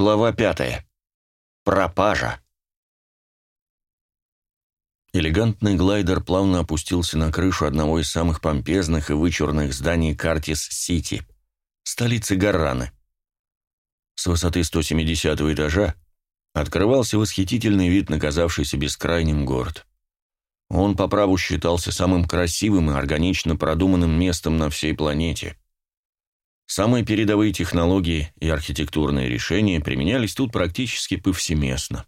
Глава пятая. Пропажа. Элегантный глайдер плавно опустился на крышу одного из самых помпезных и вычурных зданий Картис-Сити, столицы Гарраны. С высоты 170 этажа открывался восхитительный вид на казавшийся бескрайним город. Он по праву считался самым красивым и органично продуманным местом на всей планете. Самые передовые технологии и архитектурные решения применялись тут практически повсеместно.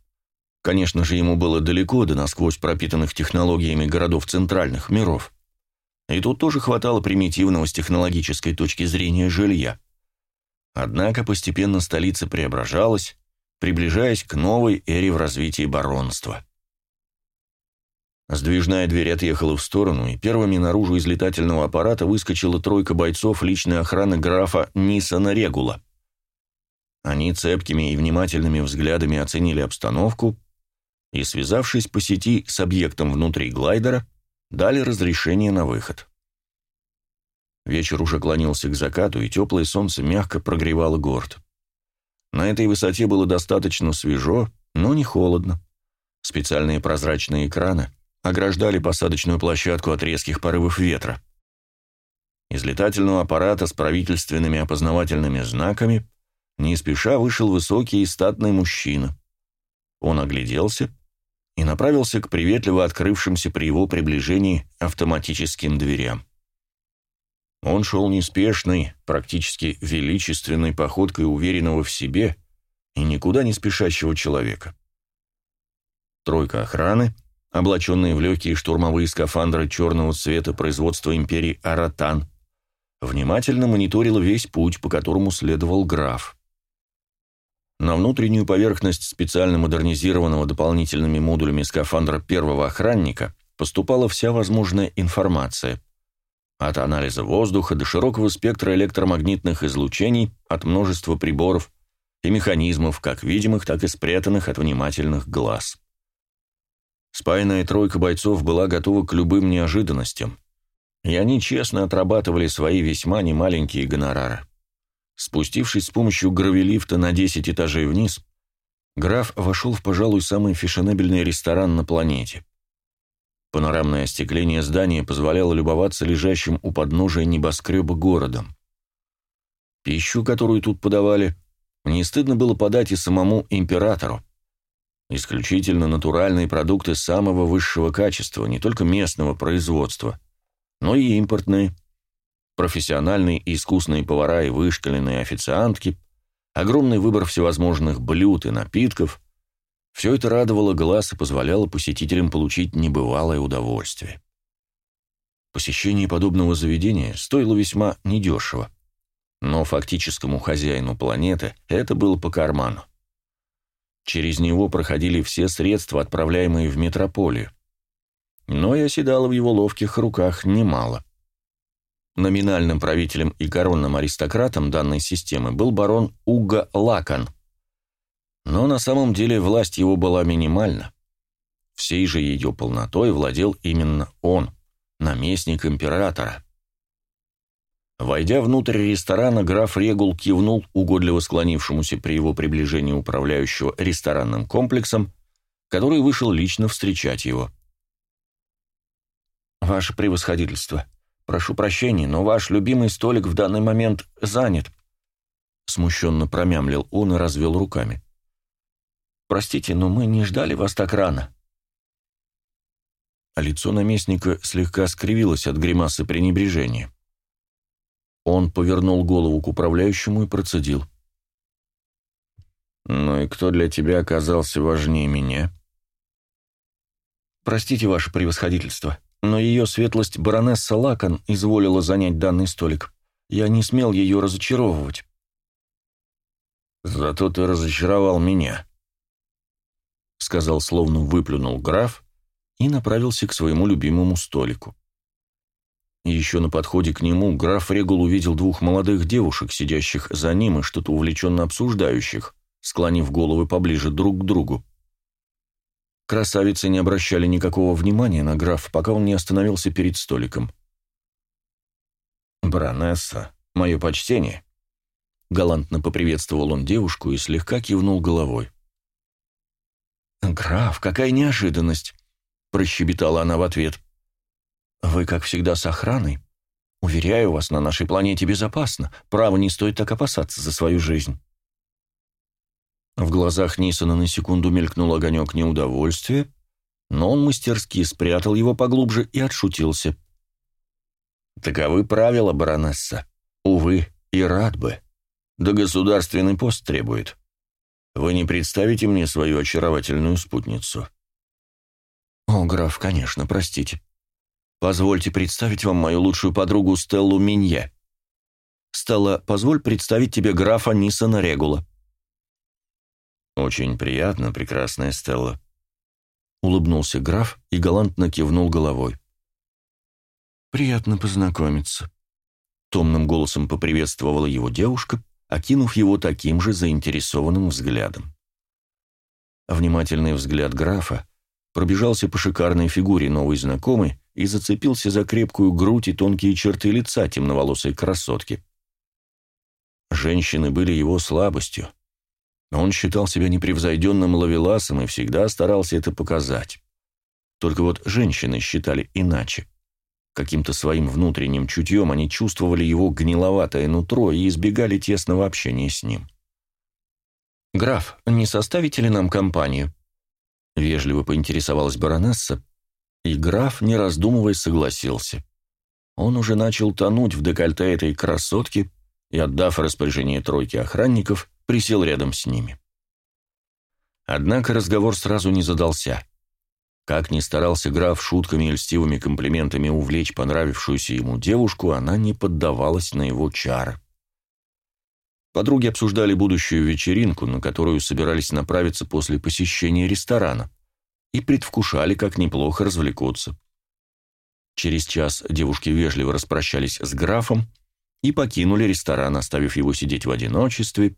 Конечно же, ему было далеко до насквозь пропитанных технологиями городов центральных миров. И тут тоже хватало примитивного с технологической точки зрения жилья. Однако постепенно столица преображалась, приближаясь к новой эре в развитии баронства. Сдвижная дверь отъехала в сторону, и первыми наружу из летательного аппарата выскочила тройка бойцов личной охраны графа Нисона Регула. Они цепкими и внимательными взглядами оценили обстановку и, связавшись по сети с объектом внутри глайдера, дали разрешение на выход. Вечер уже клонился к закату, и теплое солнце мягко прогревало город. На этой высоте было достаточно свежо, но не холодно. Специальные прозрачные экраны — ограждали посадочную площадку от резких порывов ветра. Из летательного аппарата с правительственными опознавательными знаками не спеша вышел высокий и статный мужчина. Он огляделся и направился к приветливо открывшимся при его приближении автоматическим дверям. Он шел неспешной, практически величественной походкой уверенного в себе и никуда не спешащего человека. Тройка охраны облаченные в легкие штурмовые скафандры черного цвета производства империи Аратан, внимательно мониторила весь путь, по которому следовал граф. На внутреннюю поверхность специально модернизированного дополнительными модулями скафандра первого охранника поступала вся возможная информация. От анализа воздуха до широкого спектра электромагнитных излучений, от множества приборов и механизмов, как видимых, так и спрятанных от внимательных глаз. Спаянная тройка бойцов была готова к любым неожиданностям, и они честно отрабатывали свои весьма немаленькие гонорары. Спустившись с помощью гравелифта на 10 этажей вниз, граф вошел в, пожалуй, самый фешенебельный ресторан на планете. Панорамное остекление здания позволяло любоваться лежащим у подножия небоскреба городом. Пищу, которую тут подавали, не стыдно было подать и самому императору. Исключительно натуральные продукты самого высшего качества, не только местного производства, но и импортные. Профессиональные и искусные повара и вышкаленные официантки, огромный выбор всевозможных блюд и напитков – все это радовало глаз и позволяло посетителям получить небывалое удовольствие. Посещение подобного заведения стоило весьма недешево, но фактическому хозяину планеты это было по карману. Через него проходили все средства, отправляемые в метрополию. Но и оседало в его ловких руках немало. Номинальным правителем и коронным аристократом данной системы был барон Уга Лакан. Но на самом деле власть его была минимальна. Всей же ее полнотой владел именно он, наместник императора. Войдя внутрь ресторана, граф Регул кивнул угодливо склонившемуся при его приближении управляющего ресторанным комплексом, который вышел лично встречать его. «Ваше превосходительство, прошу прощения, но ваш любимый столик в данный момент занят», смущенно промямлил он и развел руками. «Простите, но мы не ждали вас так рано». лицо наместника слегка скривилось от гримасы пренебрежения. Он повернул голову к управляющему и процедил. «Ну и кто для тебя оказался важнее меня?» «Простите, ваше превосходительство, но ее светлость баронесса Лакан изволила занять данный столик. Я не смел ее разочаровывать». «Зато ты разочаровал меня», — сказал, словно выплюнул граф и направился к своему любимому столику. Еще на подходе к нему граф Регул увидел двух молодых девушек, сидящих за ним и что-то увлеченно обсуждающих, склонив головы поближе друг к другу. Красавицы не обращали никакого внимания на графа, пока он не остановился перед столиком. «Баронесса, мое почтение», галантно поприветствовал он девушку и слегка кивнул головой. «Граф, какая неожиданность!» — прощебетала она в ответ. «Вы, как всегда, с охраной. Уверяю вас, на нашей планете безопасно. Право, не стоит так опасаться за свою жизнь». В глазах Нисона на секунду мелькнул огонек неудовольствия, но он мастерски спрятал его поглубже и отшутился. «Таковы правила, баронесса. Увы, и рад бы. Да государственный пост требует. Вы не представите мне свою очаровательную спутницу?» «О, граф, конечно, простите. Позвольте представить вам мою лучшую подругу Стеллу Минье. Стелла, позволь представить тебе графа Нисона Регула». «Очень приятно, прекрасная Стелла», — улыбнулся граф и галантно кивнул головой. «Приятно познакомиться», — томным голосом поприветствовала его девушка, окинув его таким же заинтересованным взглядом. Внимательный взгляд графа пробежался по шикарной фигуре новой знакомой и зацепился за крепкую грудь и тонкие черты лица темноволосой красотки. Женщины были его слабостью. Он считал себя непревзойденным ловеласом и всегда старался это показать. Только вот женщины считали иначе. Каким-то своим внутренним чутьем они чувствовали его гниловатое нутро и избегали тесного общения с ним. «Граф, не составите ли нам компанию?» Вежливо поинтересовалась баронесса, и граф, не раздумывая, согласился. Он уже начал тонуть в декольте этой красотки и, отдав распоряжение тройки охранников, присел рядом с ними. Однако разговор сразу не задался. Как ни старался граф шутками и льстивыми комплиментами увлечь понравившуюся ему девушку, она не поддавалась на его чары. Подруги обсуждали будущую вечеринку, на которую собирались направиться после посещения ресторана, и предвкушали, как неплохо развлекутся. Через час девушки вежливо распрощались с графом и покинули ресторан, оставив его сидеть в одиночестве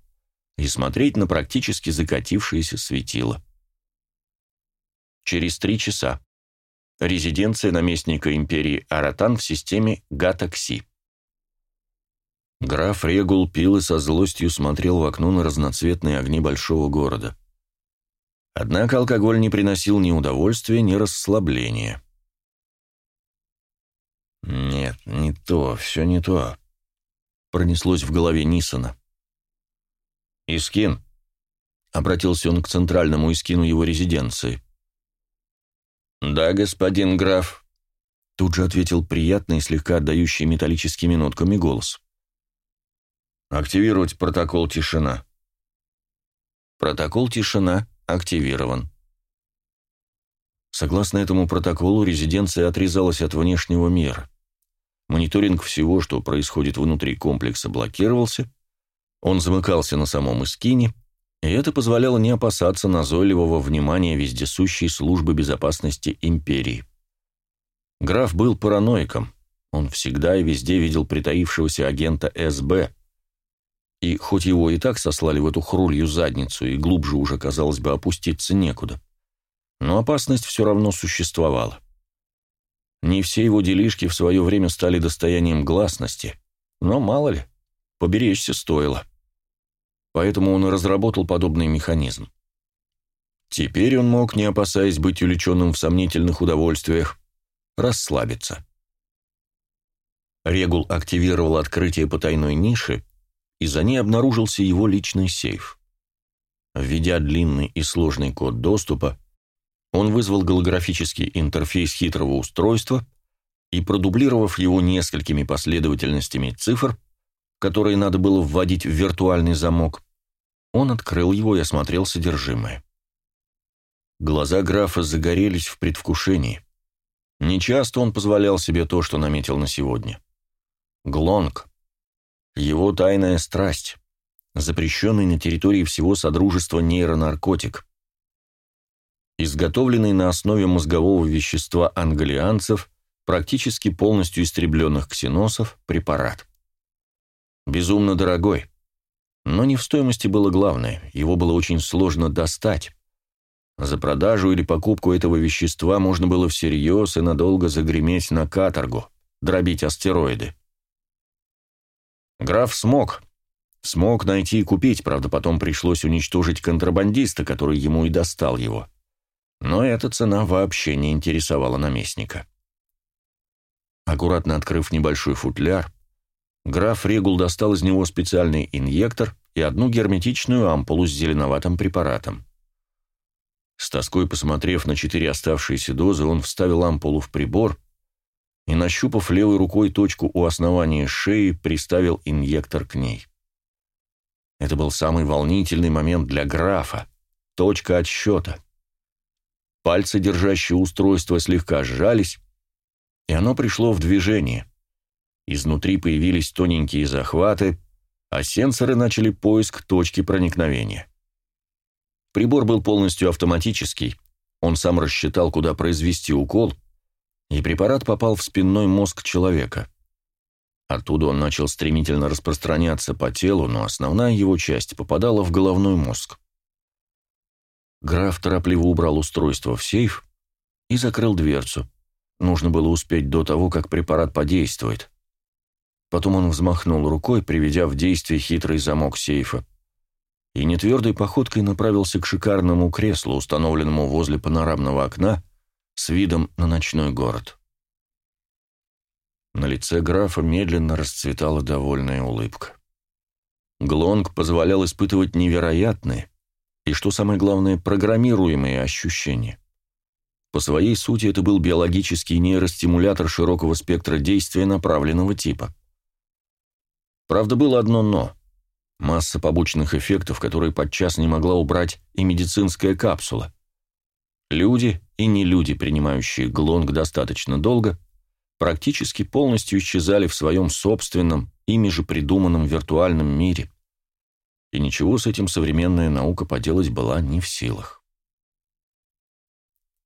и смотреть на практически закатившееся светило. Через три часа. Резиденция наместника империи Аратан в системе Гатакси. Граф Регул пил и со злостью смотрел в окно на разноцветные огни большого города. Однако алкоголь не приносил ни удовольствия, ни расслабления. «Нет, не то, все не то», — пронеслось в голове Нисона. «Искин», — обратился он к центральному Искину его резиденции. «Да, господин граф», — тут же ответил приятный, слегка отдающий металлическими нотками голос. «Активировать протокол «Тишина». Протокол «Тишина» активирован. Согласно этому протоколу, резиденция отрезалась от внешнего мира. Мониторинг всего, что происходит внутри комплекса, блокировался, он замыкался на самом Искине, и это позволяло не опасаться назойливого внимания вездесущей службы безопасности империи. Граф был параноиком, он всегда и везде видел притаившегося агента СБ, и хоть его и так сослали в эту хрулью задницу, и глубже уже, казалось бы, опуститься некуда, но опасность все равно существовала. Не все его делишки в свое время стали достоянием гласности, но мало ли, поберечься стоило поэтому он и разработал подобный механизм. Теперь он мог, не опасаясь быть увлеченным в сомнительных удовольствиях, расслабиться. Регул активировал открытие потайной ниши, и за ней обнаружился его личный сейф. Введя длинный и сложный код доступа, он вызвал голографический интерфейс хитрого устройства и, продублировав его несколькими последовательностями цифр, которые надо было вводить в виртуальный замок, он открыл его и осмотрел содержимое. Глаза графа загорелись в предвкушении. Нечасто он позволял себе то, что наметил на сегодня. Глонг. Его тайная страсть. Запрещенный на территории всего Содружества нейронаркотик. Изготовленный на основе мозгового вещества англианцев, практически полностью истребленных ксеносов, препарат. Безумно дорогой. Но не в стоимости было главное, его было очень сложно достать. За продажу или покупку этого вещества можно было всерьез и надолго загреметь на каторгу, дробить астероиды. Граф смог, Смог найти и купить, правда, потом пришлось уничтожить контрабандиста, который ему и достал его. Но эта цена вообще не интересовала наместника. Аккуратно открыв небольшой футляр, граф Регул достал из него специальный инъектор и одну герметичную ампулу с зеленоватым препаратом. С тоской посмотрев на четыре оставшиеся дозы, он вставил ампулу в прибор и, нащупав левой рукой точку у основания шеи, приставил инъектор к ней. Это был самый волнительный момент для графа. Точка отсчета. Пальцы, держащие устройство, слегка сжались, и оно пришло в движение. Изнутри появились тоненькие захваты, а сенсоры начали поиск точки проникновения. Прибор был полностью автоматический, он сам рассчитал, куда произвести укол, и препарат попал в спинной мозг человека. Оттуда он начал стремительно распространяться по телу, но основная его часть попадала в головной мозг. Граф торопливо убрал устройство в сейф и закрыл дверцу. Нужно было успеть до того, как препарат подействует. Потом он взмахнул рукой, приведя в действие хитрый замок сейфа, и нетвердой походкой направился к шикарному креслу, установленному возле панорамного окна, с видом на ночной город. На лице графа медленно расцветала довольная улыбка. Глонг позволял испытывать невероятные и, что самое главное, программируемые ощущения. По своей сути это был биологический нейростимулятор широкого спектра действия направленного типа. Правда, было одно «но». Масса побочных эффектов, которые подчас не могла убрать и медицинская капсула. Люди и не люди, принимающие глонг достаточно долго, практически полностью исчезали в своем собственном, ими же придуманном виртуальном мире. И ничего с этим современная наука поделать была не в силах.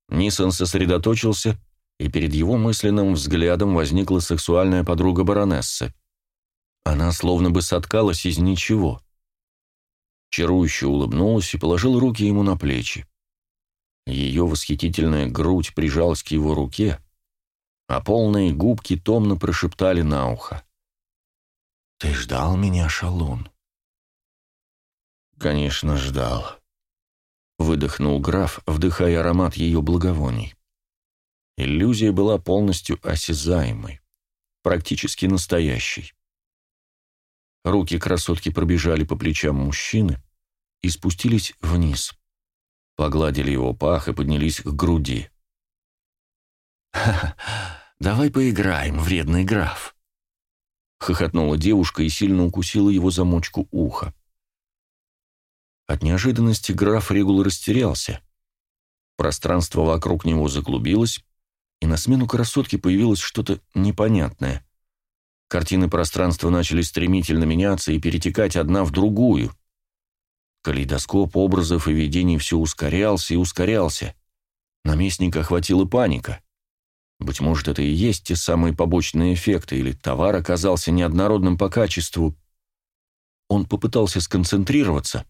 Нисон сосредоточился, и перед его мысленным взглядом возникла сексуальная подруга баронессы. Она словно бы соткалась из ничего. Чарующе улыбнулась и положила руки ему на плечи. Ее восхитительная грудь прижалась к его руке, а полные губки томно прошептали на ухо. «Ты ждал меня, шалун?» «Конечно, ждал», — выдохнул граф, вдыхая аромат ее благовоний. Иллюзия была полностью осязаемой, практически настоящей. Руки красотки пробежали по плечам мужчины и спустились вниз. Погладили его пах и поднялись к груди. «Ха-ха, давай поиграем, вредный граф!» Хохотнула девушка и сильно укусила его замочку уха. От неожиданности граф Регул растерялся. Пространство вокруг него заклубилось, и на смену красотке появилось что-то непонятное. Картины пространства начали стремительно меняться и перетекать одна в другую. Калейдоскоп образов и видений все ускорялся и ускорялся. Наместника охватила паника. Быть может, это и есть те самые побочные эффекты, или товар оказался неоднородным по качеству. Он попытался сконцентрироваться,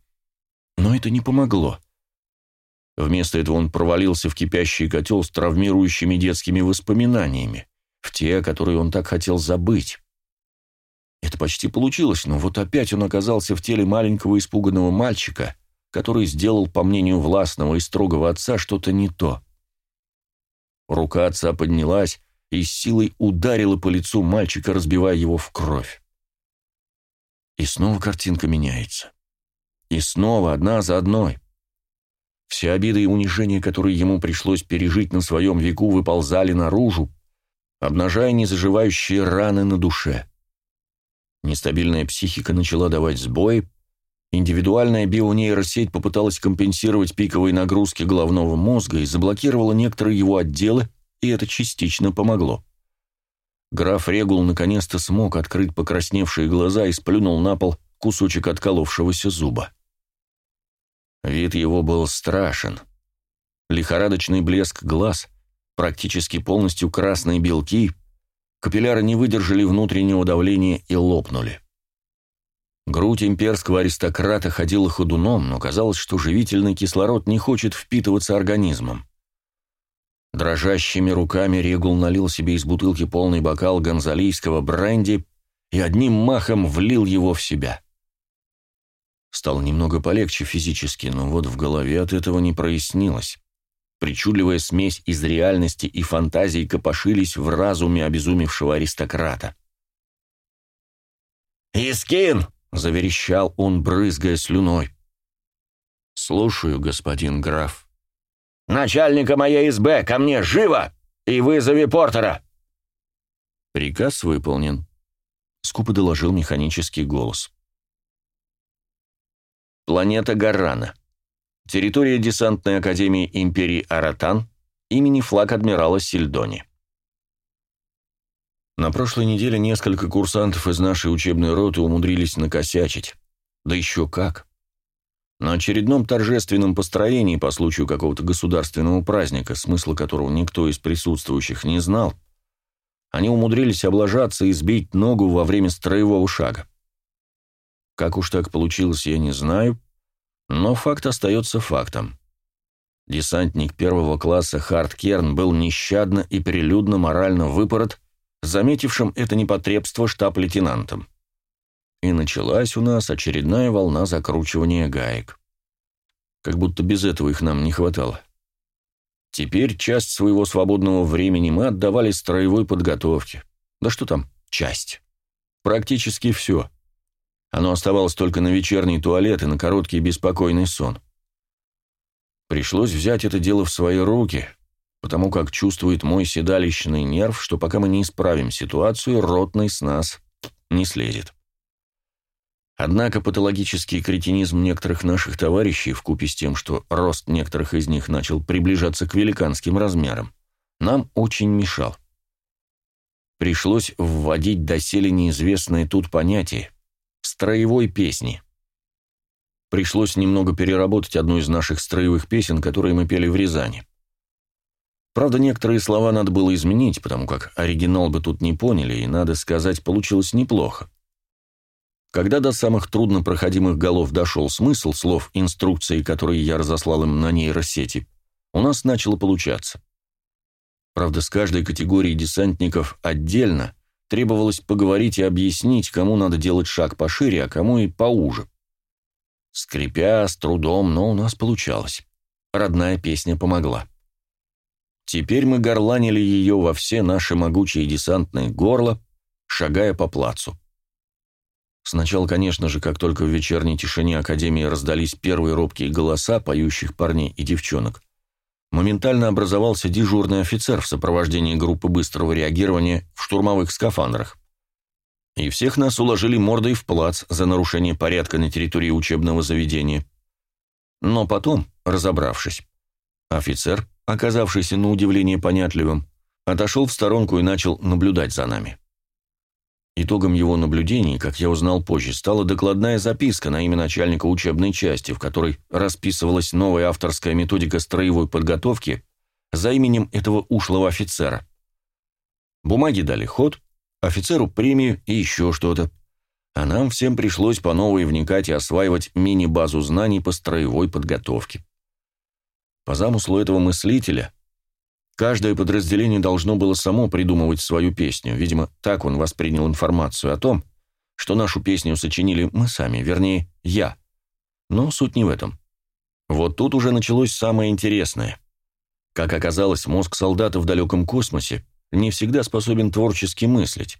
но это не помогло. Вместо этого он провалился в кипящий котел с травмирующими детскими воспоминаниями, в те, которые он так хотел забыть. Это почти получилось, но вот опять он оказался в теле маленького испуганного мальчика, который сделал, по мнению властного и строгого отца, что-то не то. Рука отца поднялась и с силой ударила по лицу мальчика, разбивая его в кровь. И снова картинка меняется. И снова одна за одной. Все обиды и унижения, которые ему пришлось пережить на своем веку, выползали наружу, обнажая незаживающие раны на душе. Нестабильная психика начала давать сбои, индивидуальная бионейросеть попыталась компенсировать пиковые нагрузки головного мозга и заблокировала некоторые его отделы, и это частично помогло. Граф Регул наконец-то смог открыть покрасневшие глаза и сплюнул на пол кусочек отколовшегося зуба. Вид его был страшен. Лихорадочный блеск глаз, практически полностью красные белки — Капилляры не выдержали внутреннего давления и лопнули. Грудь имперского аристократа ходила ходуном, но казалось, что живительный кислород не хочет впитываться организмом. Дрожащими руками Регул налил себе из бутылки полный бокал гонзалийского бренди и одним махом влил его в себя. Стало немного полегче физически, но вот в голове от этого не прояснилось. Причудливая смесь из реальности и фантазии копошились в разуме обезумевшего аристократа. «Искин!» — заверещал он, брызгая слюной. «Слушаю, господин граф». «Начальника моей СБ, ко мне, живо! И вызови Портера!» «Приказ выполнен», — скупо доложил механический голос. Планета Гаррана. Территория десантной академии империи Аратан имени флаг адмирала Сильдони. На прошлой неделе несколько курсантов из нашей учебной роты умудрились накосячить. Да еще как. На очередном торжественном построении по случаю какого-то государственного праздника, смысла которого никто из присутствующих не знал, они умудрились облажаться и сбить ногу во время строевого шага. Как уж так получилось, я не знаю, но факт остается фактом. Десантник первого класса Харт Керн был нещадно и прилюдно морально выпорот, заметившим это непотребство штаб-лейтенантом и началась у нас очередная волна закручивания гаек. Как будто без этого их нам не хватало. Теперь часть своего свободного времени мы отдавали строевой подготовке. Да что там, часть. Практически все. Оно оставалось только на вечерний туалет и на короткий беспокойный сон. Пришлось взять это дело в свои руки, потому как чувствует мой седалищный нерв, что пока мы не исправим ситуацию, ротный с нас не слезет. Однако патологический кретинизм некоторых наших товарищей, вкупе с тем, что рост некоторых из них начал приближаться к великанским размерам, нам очень мешал. Пришлось вводить доселе неизвестное тут понятие – строевой песни. Пришлось немного переработать одну из наших строевых песен, которые мы пели в Рязани. Правда, некоторые слова надо было изменить, потому как оригинал бы тут не поняли, и, надо сказать, получилось неплохо. Когда до самых труднопроходимых голов дошел смысл слов инструкции, которые я разослал им на нейросети, у нас начало получаться. Правда, с каждой категорией десантников отдельно требовалось поговорить и объяснить, кому надо делать шаг пошире, а кому и поуже. Скрипя, с трудом, но у нас получалось. Родная песня помогла. Теперь мы горланили ее во все наши могучие десантные горла, шагая по плацу. Сначала, конечно же, как только в вечерней тишине Академии раздались первые робкие голоса поющих парней и девчонок, моментально образовался дежурный офицер в сопровождении группы быстрого реагирования в штурмовых скафандрах. И всех нас уложили мордой в плац за нарушение порядка на территории учебного заведения. Но потом, разобравшись, офицер, оказавшийся на удивление понятливым, отошел в сторонку и начал наблюдать за нами. Итогом его наблюдений, как я узнал позже, стала докладная записка на имя начальника учебной части, в которой расписывалась новая авторская методика строевой подготовки за именем этого ушлого офицера. Бумаги дали ход, офицеру премию и еще что-то. А нам всем пришлось по новой вникать и осваивать мини-базу знаний по строевой подготовке. По замыслу этого мыслителя – Каждое подразделение должно было само придумывать свою песню. Видимо, так он воспринял информацию о том, что нашу песню сочинили мы сами, вернее, я. Но суть не в этом. Вот тут уже началось самое интересное. Как оказалось, мозг солдата в далеком космосе не всегда способен творчески мыслить.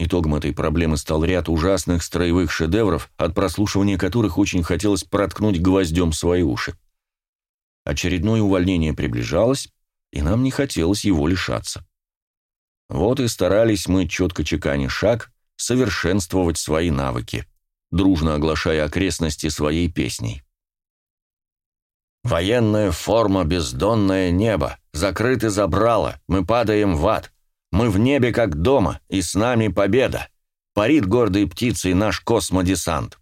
Итогом этой проблемы стал ряд ужасных строевых шедевров, от прослушивания которых очень хотелось проткнуть гвоздем свои уши. Очередное увольнение приближалось, и нам не хотелось его лишаться. Вот и старались мы, четко чеканя шаг, совершенствовать свои навыки, дружно оглашая окрестности своей песней. «Военная форма, бездонное небо, закрыты забрало, мы падаем в ад, мы в небе как дома, и с нами победа, парит гордой птицей наш космодесант.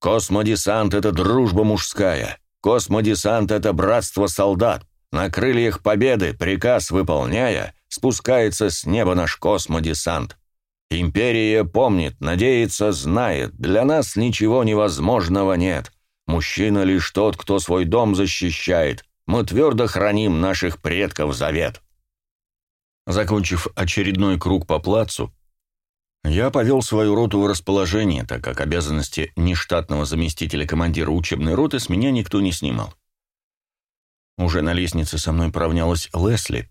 Космодесант — это дружба мужская, космодесант — это братство солдат, на крыльях победы, приказ выполняя, спускается с неба наш космодесант. Империя помнит, надеется, знает, для нас ничего невозможного нет. Мужчина лишь тот, кто свой дом защищает. Мы твердо храним наших предков завет. Закончив очередной круг по плацу, Я повел свою роту в расположение, так как обязанности нештатного заместителя командира учебной роты с меня никто не снимал. Уже на лестнице со мной поравнялась Лесли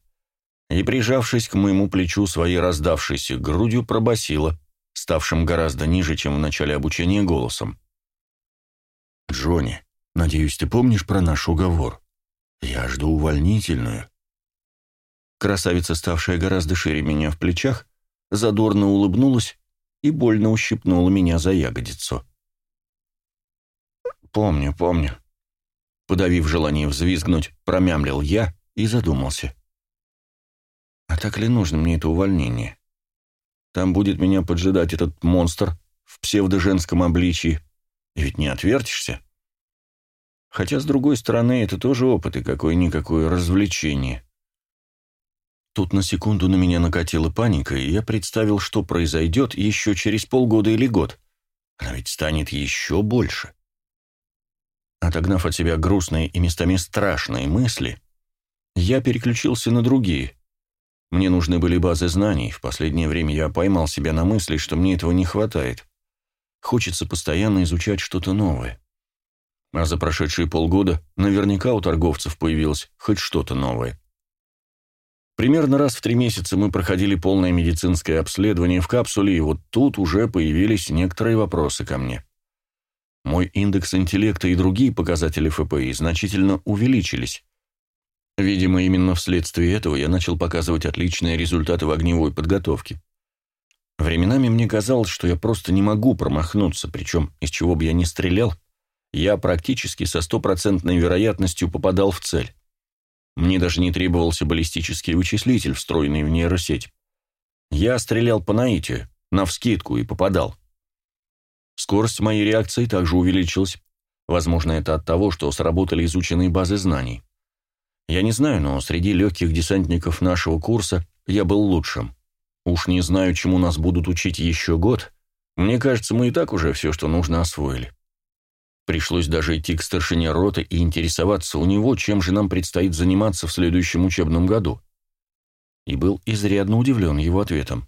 и, прижавшись к моему плечу своей раздавшейся грудью, пробасила, ставшим гораздо ниже, чем в начале обучения, голосом. «Джонни, надеюсь, ты помнишь про наш уговор? Я жду увольнительную». Красавица, ставшая гораздо шире меня в плечах, задорно улыбнулась и больно ущипнула меня за ягодицу. «Помню, помню», — подавив желание взвизгнуть, промямлил я и задумался. «А так ли нужно мне это увольнение? Там будет меня поджидать этот монстр в псевдоженском обличии, ведь не отвертишься. Хотя, с другой стороны, это тоже опыт и какое-никакое развлечение». Тут на секунду на меня накатила паника, и я представил, что произойдет еще через полгода или год. Она ведь станет еще больше. Отогнав от себя грустные и местами страшные мысли, я переключился на другие. Мне нужны были базы знаний, в последнее время я поймал себя на мысли, что мне этого не хватает. Хочется постоянно изучать что-то новое. А за прошедшие полгода наверняка у торговцев появилось хоть что-то новое. Примерно раз в три месяца мы проходили полное медицинское обследование в капсуле, и вот тут уже появились некоторые вопросы ко мне. Мой индекс интеллекта и другие показатели ФПИ значительно увеличились. Видимо, именно вследствие этого я начал показывать отличные результаты в огневой подготовке. Временами мне казалось, что я просто не могу промахнуться, причем из чего бы я ни стрелял, я практически со стопроцентной вероятностью попадал в цель. Мне даже не требовался баллистический вычислитель, встроенный в нейросеть. Я стрелял по наитию, навскидку и попадал. Скорость моей реакции также увеличилась. Возможно, это от того, что сработали изученные базы знаний. Я не знаю, но среди легких десантников нашего курса я был лучшим. Уж не знаю, чему нас будут учить еще год. Мне кажется, мы и так уже все, что нужно, освоили. Пришлось даже идти к старшине роты и интересоваться у него, чем же нам предстоит заниматься в следующем учебном году. И был изрядно удивлен его ответом.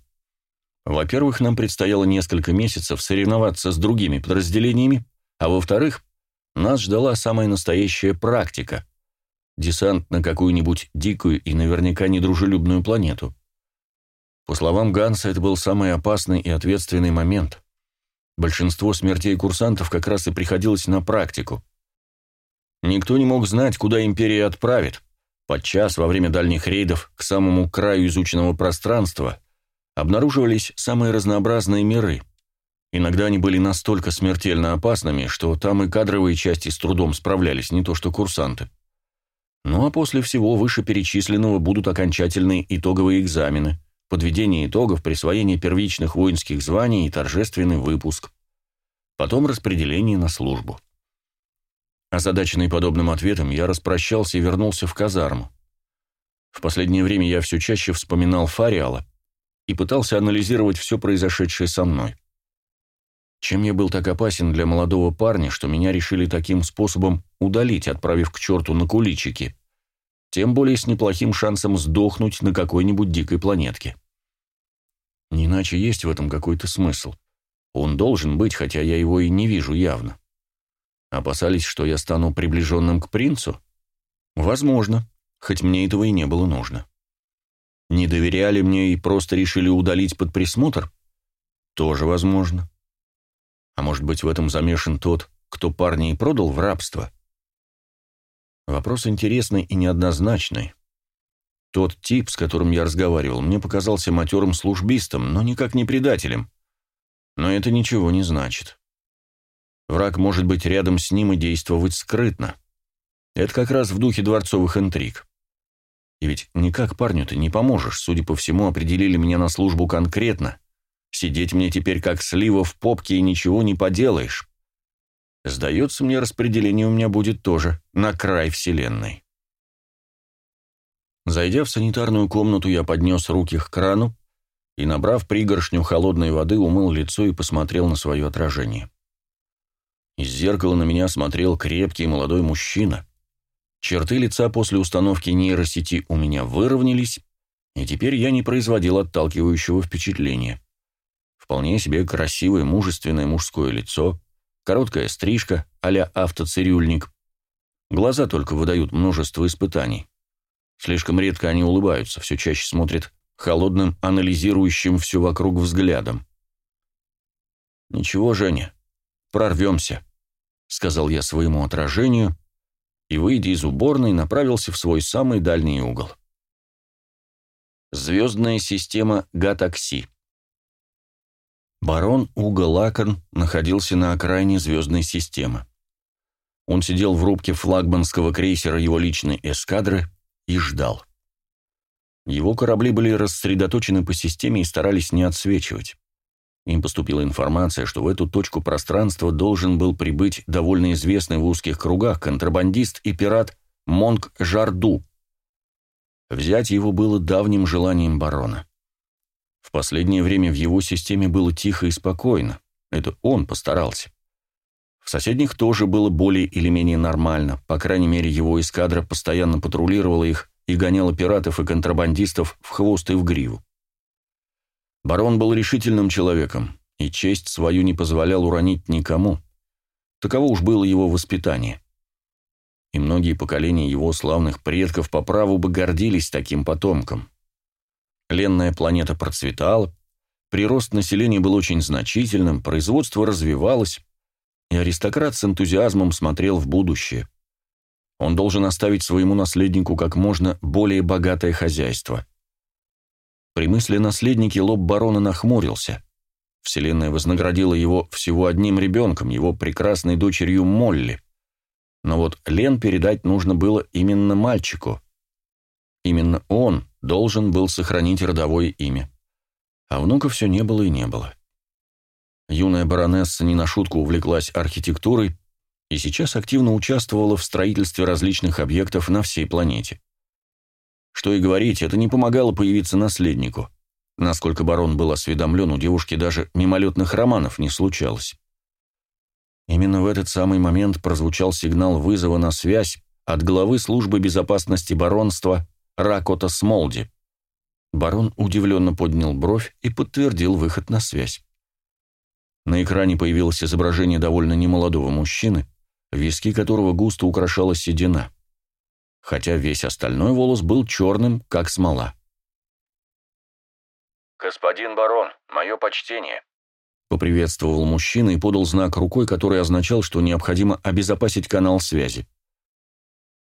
Во-первых, нам предстояло несколько месяцев соревноваться с другими подразделениями, а во-вторых, нас ждала самая настоящая практика. Десант на какую-нибудь дикую и наверняка недружелюбную планету. По словам Ганса, это был самый опасный и ответственный момент. Большинство смертей курсантов как раз и приходилось на практику. Никто не мог знать, куда империя отправит. Подчас во время дальних рейдов к самому краю изученного пространства обнаруживались самые разнообразные миры. Иногда они были настолько смертельно опасными, что там и кадровые части с трудом справлялись, не то что курсанты. Ну а после всего вышеперечисленного будут окончательные итоговые экзамены – подведение итогов, присвоение первичных воинских званий и торжественный выпуск. Потом распределение на службу. Озадаченный подобным ответом, я распрощался и вернулся в казарму. В последнее время я все чаще вспоминал Фариала и пытался анализировать все произошедшее со мной. Чем я был так опасен для молодого парня, что меня решили таким способом удалить, отправив к черту на куличики? тем более с неплохим шансом сдохнуть на какой-нибудь дикой планетке. Не иначе есть в этом какой-то смысл. Он должен быть, хотя я его и не вижу явно. Опасались, что я стану приближенным к принцу? Возможно, хоть мне этого и не было нужно. Не доверяли мне и просто решили удалить под присмотр? Тоже возможно. А может быть, в этом замешан тот, кто парня и продал в рабство? Вопрос интересный и неоднозначный. Тот тип, с которым я разговаривал, мне показался матерым службистом, но никак не предателем. Но это ничего не значит. Враг может быть рядом с ним и действовать скрытно. Это как раз в духе дворцовых интриг. И ведь никак парню-то не поможешь, судя по всему, определили меня на службу конкретно. Сидеть мне теперь как слива в попке и ничего не поделаешь. Сдается мне, распределение у меня будет тоже на край вселенной. Зайдя в санитарную комнату, я поднес руки к крану и, набрав пригоршню холодной воды, умыл лицо и посмотрел на свое отражение. Из зеркала на меня смотрел крепкий молодой мужчина. Черты лица после установки нейросети у меня выровнялись, и теперь я не производил отталкивающего впечатления. Вполне себе красивое, мужественное мужское лицо, короткая стрижка а-ля автоцирюльник. Глаза только выдают множество испытаний. Слишком редко они улыбаются, все чаще смотрят холодным, анализирующим все вокруг взглядом. «Ничего, Женя, прорвемся», — сказал я своему отражению, и, выйдя из уборной, направился в свой самый дальний угол. Звездная система Гатакси. Барон Уго Лакон находился на окраине звездной системы. Он сидел в рубке флагманского крейсера его личной эскадры и ждал. Его корабли были рассредоточены по системе и старались не отсвечивать. Им поступила информация, что в эту точку пространства должен был прибыть довольно известный в узких кругах контрабандист и пират Монг Жарду. Взять его было давним желанием барона. В последнее время в его системе было тихо и спокойно. Это он постарался. В соседних тоже было более или менее нормально, по крайней мере его эскадра постоянно патрулировала их и гоняла пиратов и контрабандистов в хвост и в гриву. Барон был решительным человеком, и честь свою не позволял уронить никому. Таково уж было его воспитание. И многие поколения его славных предков по праву бы гордились таким потомком. Ленная планета процветала, прирост населения был очень значительным, производство развивалось, и аристократ с энтузиазмом смотрел в будущее. Он должен оставить своему наследнику как можно более богатое хозяйство. При мысли наследнике лоб барона нахмурился. Вселенная вознаградила его всего одним ребенком, его прекрасной дочерью Молли. Но вот Лен передать нужно было именно мальчику. Именно он должен был сохранить родовое имя. А внука все не было и не было. Юная баронесса не на шутку увлеклась архитектурой и сейчас активно участвовала в строительстве различных объектов на всей планете. Что и говорить, это не помогало появиться наследнику. Насколько барон был осведомлен, у девушки даже мимолетных романов не случалось. Именно в этот самый момент прозвучал сигнал вызова на связь от главы службы безопасности баронства Ракота Смолди. Барон удивленно поднял бровь и подтвердил выход на связь. На экране появилось изображение довольно немолодого мужчины, виски которого густо украшала седина хотя весь остальной волос был черным, как смола. «Господин барон, мое почтение», — поприветствовал мужчина и подал знак рукой, который означал, что необходимо обезопасить канал связи.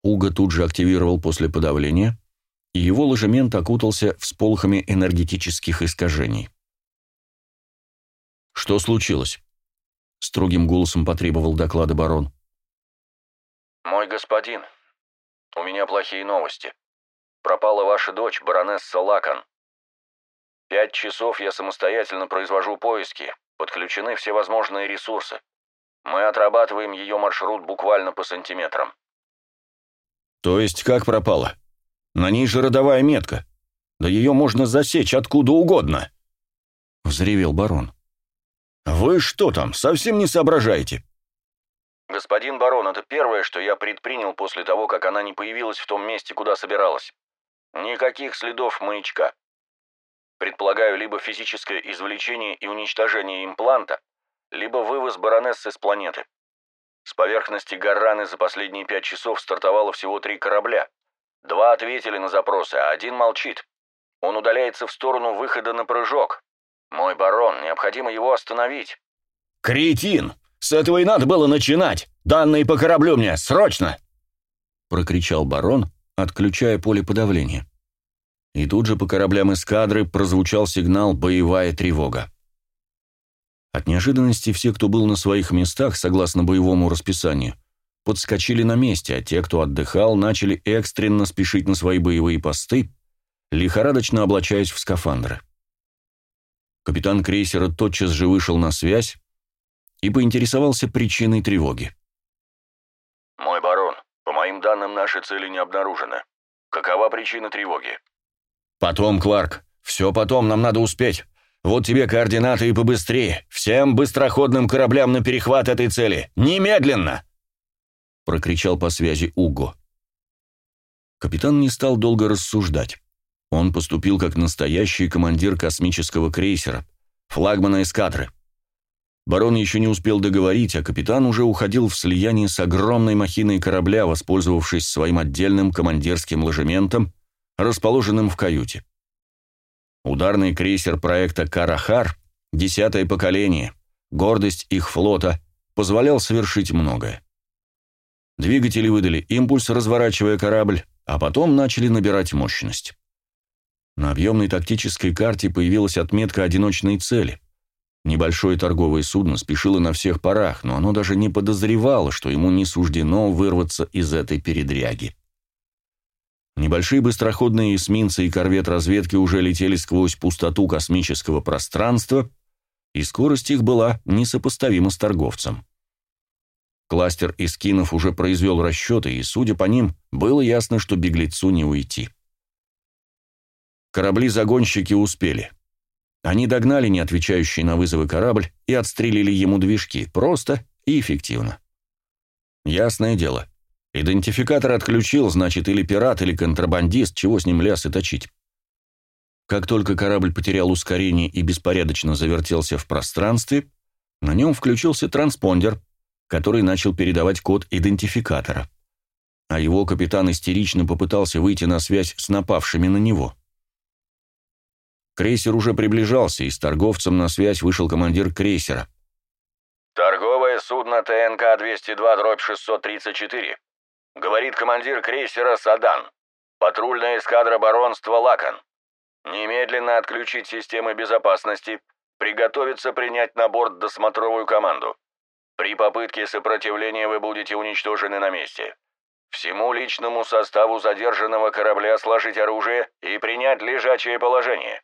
Уга тут же активировал после подавления, и его ложемент окутался всполохами энергетических искажений. «Что случилось?» — строгим голосом потребовал доклада барон. «Мой господин, у меня плохие новости. Пропала ваша дочь, баронесса Лакан. Пять часов я самостоятельно произвожу поиски, подключены все возможные ресурсы. Мы отрабатываем ее маршрут буквально по сантиметрам. То есть как пропала? На ней же родовая метка. Да ее можно засечь откуда угодно. Взревел барон. Вы что там, совсем не соображаете? «Господин барон, это первое, что я предпринял после того, как она не появилась в том месте, куда собиралась. Никаких следов маячка. Предполагаю, либо физическое извлечение и уничтожение импланта, либо вывоз баронессы с планеты. С поверхности Гарраны за последние пять часов стартовало всего три корабля. Два ответили на запросы, а один молчит. Он удаляется в сторону выхода на прыжок. Мой барон, необходимо его остановить». «Кретин!» С этого и надо было начинать! Данные по кораблю мне, срочно!» Прокричал барон, отключая поле подавления. И тут же по кораблям эскадры прозвучал сигнал «Боевая тревога». От неожиданности все, кто был на своих местах, согласно боевому расписанию, подскочили на месте, а те, кто отдыхал, начали экстренно спешить на свои боевые посты, лихорадочно облачаясь в скафандры. Капитан крейсера тотчас же вышел на связь, и поинтересовался причиной тревоги. «Мой барон, по моим данным, наши цели не обнаружены. Какова причина тревоги?» «Потом, Кларк. Все потом, нам надо успеть. Вот тебе координаты и побыстрее. Всем быстроходным кораблям на перехват этой цели. Немедленно!» Прокричал по связи Уго. Капитан не стал долго рассуждать. Он поступил как настоящий командир космического крейсера, флагмана эскадры. Барон еще не успел договорить, а капитан уже уходил в слияние с огромной махиной корабля, воспользовавшись своим отдельным командирским ложементом, расположенным в каюте. Ударный крейсер проекта «Карахар», десятое поколение, гордость их флота, позволял совершить многое. Двигатели выдали импульс, разворачивая корабль, а потом начали набирать мощность. На объемной тактической карте появилась отметка одиночной цели. Небольшое торговое судно спешило на всех парах, но оно даже не подозревало, что ему не суждено вырваться из этой передряги. Небольшие быстроходные эсминцы и корвет разведки уже летели сквозь пустоту космического пространства, и скорость их была несопоставима с торговцем. Кластер эскинов уже произвел расчеты, и, судя по ним, было ясно, что беглецу не уйти. Корабли-загонщики успели. Они догнали не отвечающий на вызовы корабль и отстрелили ему движки, просто и эффективно. Ясное дело, идентификатор отключил, значит, или пират, или контрабандист, чего с ним лясы точить. Как только корабль потерял ускорение и беспорядочно завертелся в пространстве, на нем включился транспондер, который начал передавать код идентификатора. А его капитан истерично попытался выйти на связь с напавшими на него. Крейсер уже приближался, и с торговцем на связь вышел командир крейсера. «Торговое судно ТНК-202-634», — говорит командир крейсера «Садан». «Патрульная эскадра баронства Лакан. Немедленно отключить системы безопасности, приготовиться принять на борт досмотровую команду. При попытке сопротивления вы будете уничтожены на месте. Всему личному составу задержанного корабля сложить оружие и принять лежачее положение».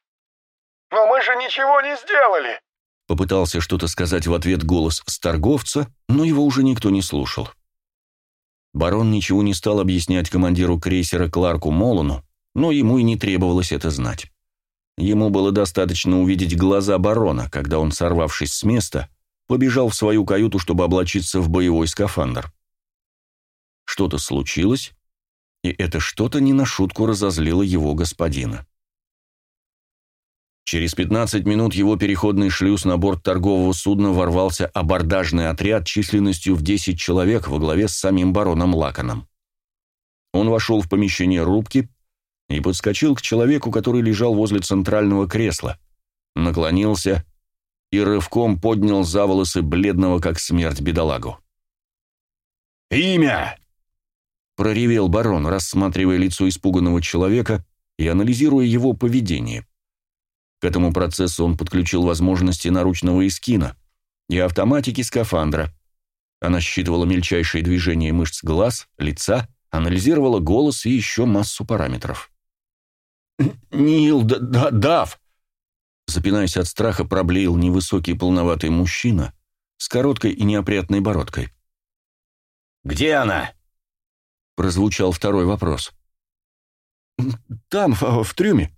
«Но мы же ничего не сделали!» Попытался что-то сказать в ответ голос с торговца, но его уже никто не слушал. Барон ничего не стал объяснять командиру крейсера Кларку Молону, но ему и не требовалось это знать. Ему было достаточно увидеть глаза барона, когда он, сорвавшись с места, побежал в свою каюту, чтобы облачиться в боевой скафандр. Что-то случилось, и это что-то не на шутку разозлило его господина. Через 15 минут его переходный шлюз на борт торгового судна ворвался абордажный отряд численностью в 10 человек во главе с самим бароном Лаканом. Он вошел в помещение рубки и подскочил к человеку, который лежал возле центрального кресла, наклонился и рывком поднял за волосы бледного, как смерть, бедолагу. «Имя!» — проревел барон, рассматривая лицо испуганного человека и анализируя его поведение. К этому процессу он подключил возможности наручного эскина и автоматики скафандра. Она считывала мельчайшие движения мышц глаз, лица, анализировала голос и еще массу параметров. «Нил, да, Дав!» Запинаясь от страха, проблеял невысокий полноватый мужчина с короткой и неопрятной бородкой. «Где она?» Прозвучал второй вопрос. «Там, в, в трюме»,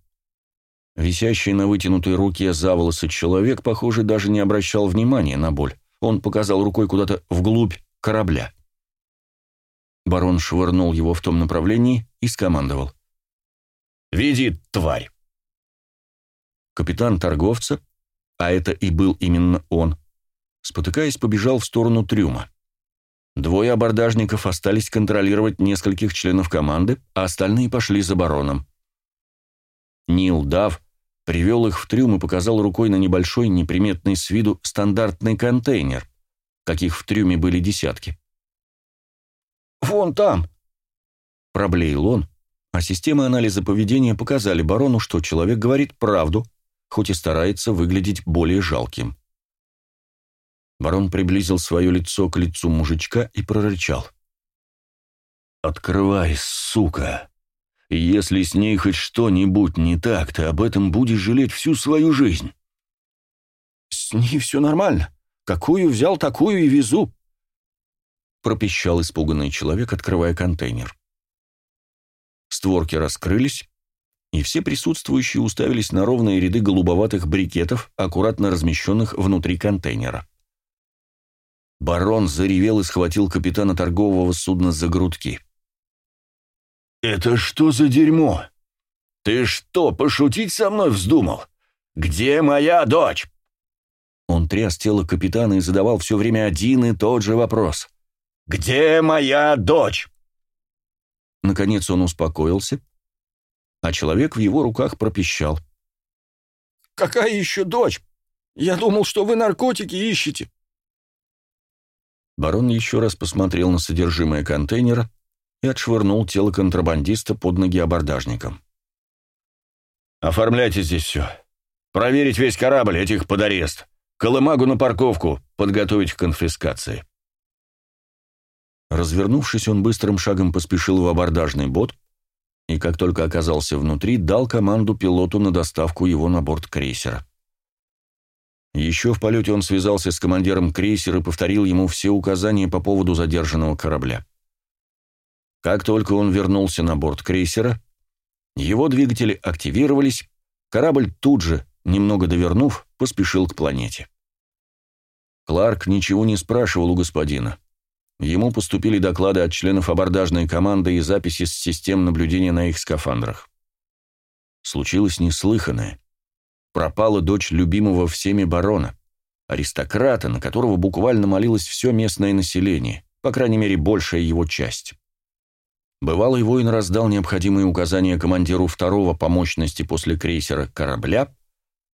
Висящий на вытянутой руке за волосы человек, похоже, даже не обращал внимания на боль. Он показал рукой куда-то вглубь корабля. Барон швырнул его в том направлении и скомандовал. «Веди, тварь!» Капитан торговца, а это и был именно он, спотыкаясь, побежал в сторону трюма. Двое абордажников остались контролировать нескольких членов команды, а остальные пошли за бароном. Нил Дав привел их в трюм и показал рукой на небольшой, неприметный с виду стандартный контейнер, каких в трюме были десятки. «Вон там!» Проблеял он, а системы анализа поведения показали барону, что человек говорит правду, хоть и старается выглядеть более жалким. Барон приблизил свое лицо к лицу мужичка и прорычал. «Открывай, сука!» И если с ней хоть что-нибудь не так, ты об этом будешь жалеть всю свою жизнь. С ней все нормально. Какую взял, такую и везу. Пропищал испуганный человек, открывая контейнер. Створки раскрылись, и все присутствующие уставились на ровные ряды голубоватых брикетов, аккуратно размещенных внутри контейнера. Барон заревел и схватил капитана торгового судна за грудки. «Это что за дерьмо? Ты что, пошутить со мной вздумал? Где моя дочь? Он тряс тело капитана и задавал все время один и тот же вопрос. «Где моя дочь?» Наконец он успокоился, а человек в его руках пропищал. «Какая еще дочь? Я думал, что вы наркотики ищете». Барон еще раз посмотрел на содержимое контейнера и отшвырнул тело контрабандиста под ноги абордажникам. «Оформляйте здесь все. Проверить весь корабль, этих под арест. Колымагу на парковку, подготовить к конфискации». Развернувшись, он быстрым шагом поспешил в абордажный бот и, как только оказался внутри, дал команду пилоту на доставку его на борт крейсера. Еще в полете он связался с командиром крейсера и повторил ему все указания по поводу задержанного корабля. Как только он вернулся на борт крейсера, его двигатели активировались, корабль тут же, немного довернув, поспешил к планете. Кларк ничего не спрашивал у господина. Ему поступили доклады от членов абордажной команды и записи с систем наблюдения на их скафандрах. Случилось неслыханное. Пропала дочь любимого всеми барона, аристократа, на которого буквально молилось все местное население, по крайней мере, большая его часть. Бывалый воин раздал необходимые указания командиру второго по мощности после крейсера корабля,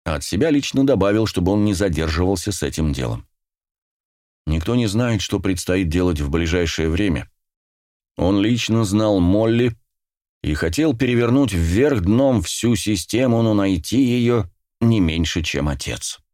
а от себя лично добавил, чтобы он не задерживался с этим делом. Никто не знает, что предстоит делать в ближайшее время. Он лично знал Молли и хотел перевернуть вверх дном всю систему, но найти ее не меньше, чем отец.